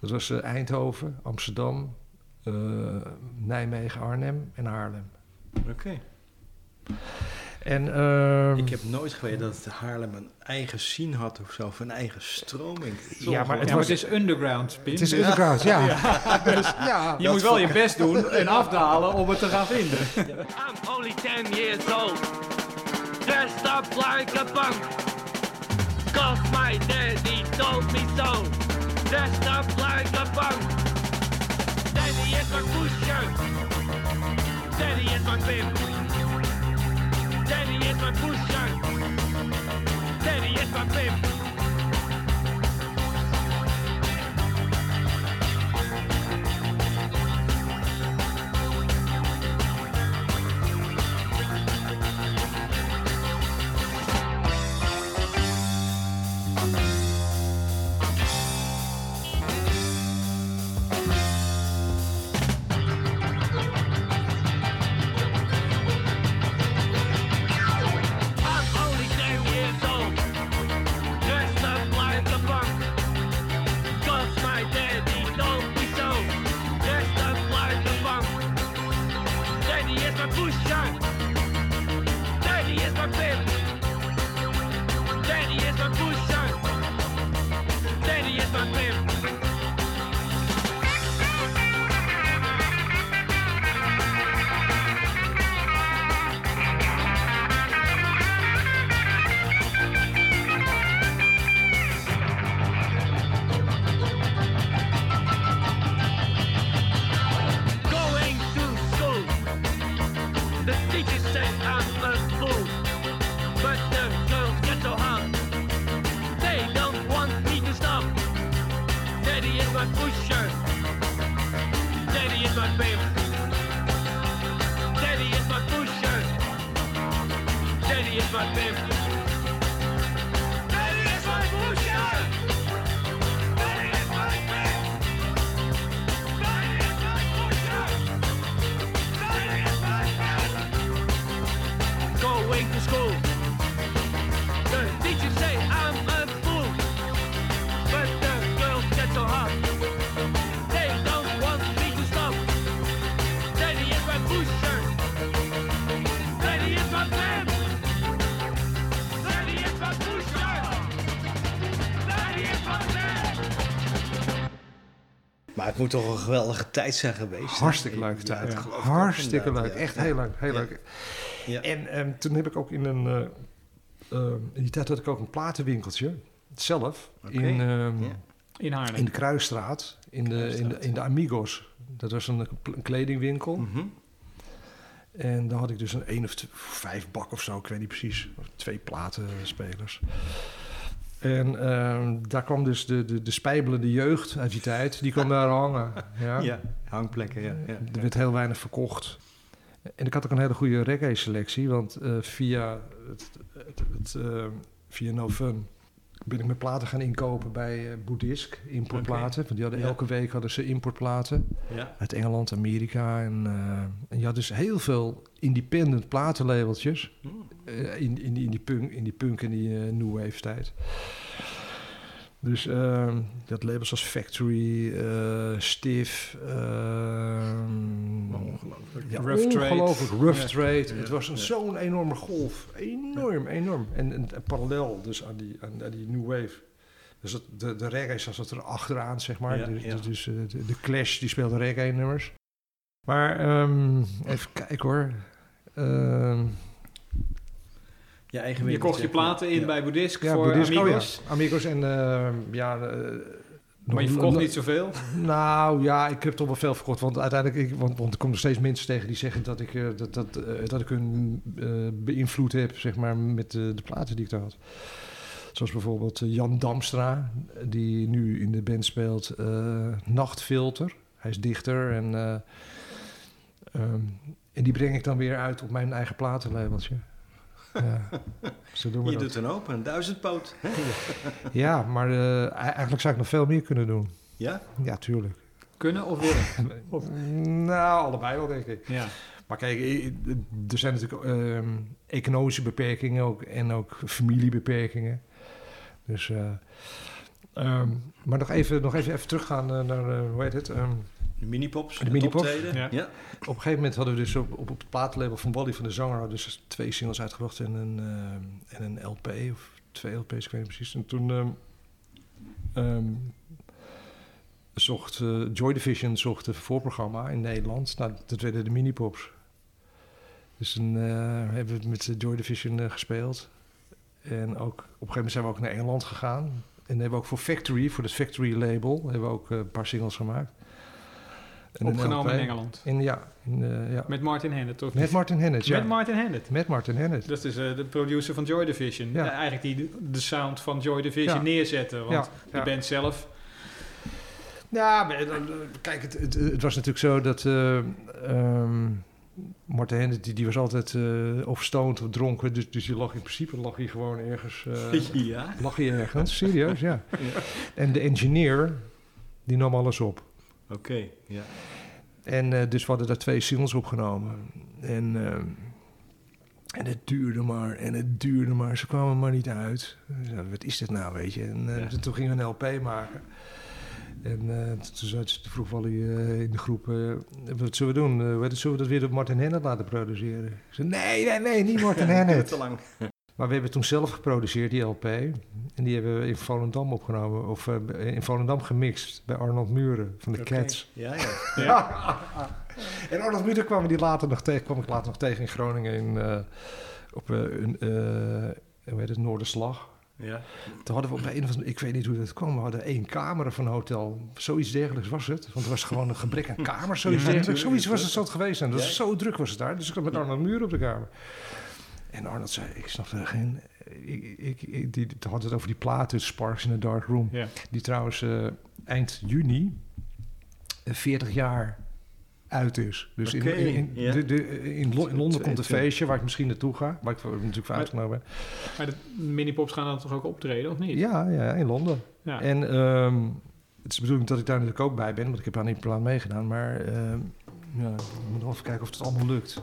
Dat was eh, Eindhoven, Amsterdam, eh, Nijmegen, Arnhem en Haarlem. Oké. En, ehm, Ik heb nooit geweten dat Haarlem een eigen scene had of zo, of een eigen stroming. Ja, maar Ja, het maar was... het is underground, Pim. Het is Dus underground, ja. <laughs> ja. je moet wel je best doen en afdalen om het te gaan vinden. <laughs> I'm only 10 years old, dressed up like a punk. Cause my daddy told me so, dressed up like a punk. Daddy is my pusher, daddy is my pimp. Daddy is my pusher, daddy is my baby. My pimp. Daddy is my pusher. Daddy is my Pim. Moet toch een geweldige tijd zijn geweest. hè? Hartstikke leuke tijd. Hartstikke leuk. ja. Echt heel leuk. Heel Ja. leuk. Ja. En ehm, toen heb ik ook in een... eh, eh, in die tijd had ik ook een platenwinkeltje. Zelf. In, ehm, Ja. In Haarlem. in de Kruisstraat. In de, in, de, in de Amigos. Dat was een, een kledingwinkel. Mhm. En daar had ik dus een één of vijf bak of zo, ik weet niet precies. Twee platenspelers. En ehm, daar kwam dus de, de, de spijbelende jeugd uit die tijd, die kwam daar hangen. <laughs> Ja. Ja, hangplekken, ja. ja. Er werd heel weinig verkocht. En ik had ook een hele goede reggae-selectie, want eh, via, het, het, het, eh, via No Fun ben ik mijn platen gaan inkopen bij eh Boeddhisk, importplaten. Want die hadden Ja. elke week hadden ze importplaten Ja. uit Engeland, Amerika. En, eh, en je had dus heel veel independent platenlabeltjes Hmm. Eh, in, in, die, in die punk, in die punk en die eh, new wave tijd. Dus ehm dat labels als Factory, eh Stiff, ehm, Ongelooflijk. ja, Rough Trade. ongelooflijk, Rough Ja. Trade. Het was zo'n enorme golf. Enorm, enorm. En, en, en parallel dus aan die, aan, aan die new wave. Dus de, de reggae zat er achteraan, zeg maar. Ja, dus ja. de, de Clash, die speelde reggae-nummers. Maar ehm, even kijken hoor. Ehm, Je eigen Je kocht je platen in Ja. bij Boeddhisk ja, voor Boeddhisk, oh Amigos. ja. Amigos en ehm, ja... eh, Maar je verkocht niet zoveel. Nou ja, ik heb toch wel veel verkocht. Want uiteindelijk, ik, want, want er komen nog steeds mensen tegen die zeggen dat ik, eh, dat, dat, eh, dat ik hun eh, beïnvloed heb, zeg maar, met de, de platen die ik daar had. Zoals bijvoorbeeld eh, Jan Damstra, die nu in de band speelt eh, Nachtfilter. Hij is dichter en, eh, ehm, en die breng ik dan weer uit op mijn eigen platenlabeltje. Ja, <laughs> zo doen we Je dat. doet een open, een duizendpoot. <laughs> Ja, maar eh, eigenlijk zou ik nog veel meer kunnen doen. Ja? Ja, tuurlijk. Kunnen of willen? <laughs> Nou, allebei wel, denk ik. Ja. Maar kijk, eh, er zijn natuurlijk ehm, economische beperkingen ook, en ook familiebeperkingen. Dus, eh, ehm, maar nog even, nog even, even teruggaan eh, naar, eh, hoe heet het? Ehm, De minipops. De minipops. Ja. Ja. op een gegeven moment hadden we dus op, op, op het platenlabel van Wally van de Zanger dus twee singles uitgebracht en een, ehm, en een LP of twee LP's, ik weet niet precies. En toen ehm, ehm, zocht eh, Joy Division zocht een voorprogramma in Nederland. Nou, dat werden de minipops. Dus toen eh, hebben we met Joy Division gespeeld. En ook, op een gegeven moment zijn we ook naar Engeland gegaan. En hebben we ook voor Factory, voor het Factory label, hebben we ook een paar singles gemaakt. En Opgenomen in Engeland. In, ja, in, eh, ja. Met Martin Hennett, toch? Met Martin Hennett, ja. Met Martin Hennett. Met Martin Hennett. Dat is eh, de producer van Joy Division. Ja. Ja. eigenlijk die de sound van Joy Division Ja. neerzetten. Want Ja, de band zelf... Ja, maar, eh, kijk, het, het, het was natuurlijk zo dat eh ehm, Martin Hennett, die, die was altijd eh of stoned of dronken. Dus, dus die lag in principe lag hij gewoon ergens. eh, <laughs> ja. lag hij ergens, serieus, ja. <laughs> Ja. En de engineer, die nam alles op. Oké, ja. En eh, dus we hadden daar twee singles opgenomen. En, ehm, en het duurde maar en het duurde maar. Ze kwamen maar niet uit. Wat is dit nou, weet je? En eh, Ja. toen gingen we een LP maken. En eh, toen zei ze- toen vroeg Wally in de groep, wat zullen we doen? Zullen we dat weer op Martin Hennett laten produceren? Ik zei, nee, nee, nee, niet Martin <laughs> Hennett. Te lang. Maar we hebben toen zelf geproduceerd, die LP. En die hebben we in Volendam opgenomen. Of eh, in Volendam gemixt bij Arnold Muren van de. Cats. Ja, ja. Ja. <laughs> en Arnold Muren kwamen die later nog tegen, kwam ik later nog tegen in Groningen in, eh, op eh, een, eh, hoe heet het, Noorderslag. ja. Toen hadden we op een of andere, ik weet niet hoe dat kwam, we hadden één kamer van een hotel. Zoiets dergelijks was het. Want er was gewoon een gebrek aan kamers, zoiets Ja, dergelijks. Zoiets was het zo geweest. En dat Ja. was zo druk was het daar. Dus ik had met Arnold Muren op de kamer. En Arnold zei, ik snap er geen... Ik, ik, ik- die, die had het over die platen, Sparks in a Dark Room. Die trouwens eh, eind juni eh, 40 jaar uit is. Dus in, in, de, de- in, Lo- in Londen komt een 22. feestje waar ik misschien naartoe ga. Waar ik natuurlijk voor uitgenodigd ben. Maar de minipops gaan dan toch ook optreden, of niet? Ja, ja, in Londen. Ja. En ehm, het is de bedoeling dat ik daar natuurlijk ook bij ben, want ik heb aan die plan meegedaan. Maar ehm, ja, ik moet nog even kijken of het allemaal lukt.